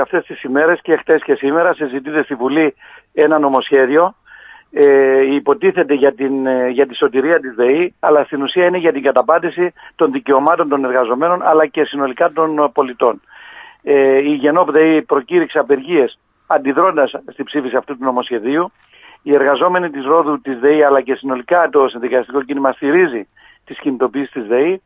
ότι αυτές τις ημέρες και χτες και σήμερα συζητείται στη Βουλή ένα νομοσχέδιο ε, υποτίθεται για, την, ε, για τη σωτηρία της ΔΕΗ αλλά στην ουσία είναι για την καταπάτηση των δικαιωμάτων των εργαζομένων αλλά και συνολικά των πολιτών. Ε, η Γενόπ ΔΕΗ προκήρυξε απεργίες αντιδρώντας στη ψήφιση αυτού του νομοσχεδίου. Οι εργαζόμενοι της Ρόδου, της ΔΕΗ αλλά και συνολικά το συνδικαστικό κίνημα στηρίζει τις κινητοποίησεις της ΔΕΗ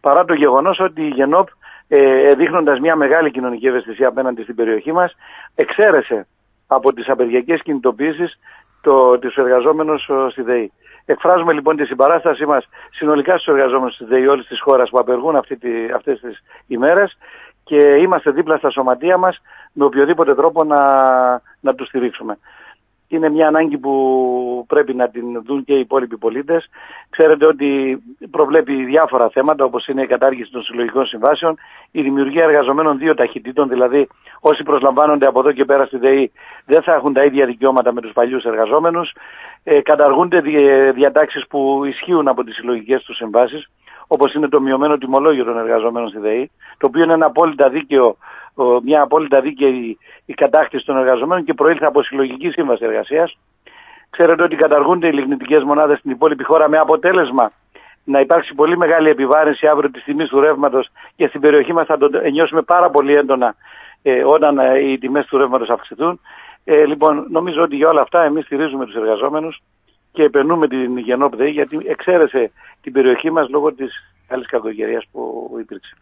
παρά το γεγονός ότι η Γενόπ ε, δείχνοντας μια μεγάλη κοινωνική ευαισθησία απέναντι στην περιοχή μας εξαίρεσε από τις απεργιακές κινητοποίησεις το, τους εργαζόμενους στη ΔΕΗ. Εκφράζουμε λοιπόν τη συμπαράστασή μας συνολικά στους εργαζόμενους της ΔΕΗ όλης της χώρας που απεργούν αυτή τη, αυτές τις ημέρες και είμαστε δίπλα στα σωματεία μας με οποιοδήποτε τρόπο να, να τους στηρίξουμε είναι μια ανάγκη που πρέπει να την δουν και οι υπόλοιποι πολίτες. Ξέρετε ότι προβλέπει διάφορα θέματα όπως είναι η κατάργηση των συλλογικών συμβάσεων, η δημιουργία εργαζομένων δύο ταχυτήτων, δηλαδή όσοι προσλαμβάνονται από εδώ και πέρα στη ΔΕΗ δεν θα έχουν τα ίδια δικαιώματα με τους παλιούς εργαζόμενους. Ε, καταργούνται διατάξεις που ισχύουν από τις συλλογικές τους συμβάσεις, όπως είναι το μειωμένο τιμολόγιο των εργαζομένων στη ΔΕΗ, το οποίο είναι ένα απόλυτα δίκαιο μια απόλυτα δίκαιη η κατάκτηση των εργαζομένων και προήλθε από συλλογική σύμβαση εργασίας. Ξέρετε ότι καταργούνται οι λιγνητικές μονάδες στην υπόλοιπη χώρα με αποτέλεσμα να υπάρξει πολύ μεγάλη επιβάρυνση αύριο της τιμής του ρεύματος και στην περιοχή μας θα το νιώσουμε πάρα πολύ έντονα ε, όταν ε, οι τιμές του ρεύματος αυξηθούν. Ε, λοιπόν, νομίζω ότι για όλα αυτά εμείς στηρίζουμε τους εργαζόμενους και επενούμε την Γενόπδη γιατί εξαίρεσε την περιοχή μας λόγω της καλής κακοκαιρία που υπήρξε.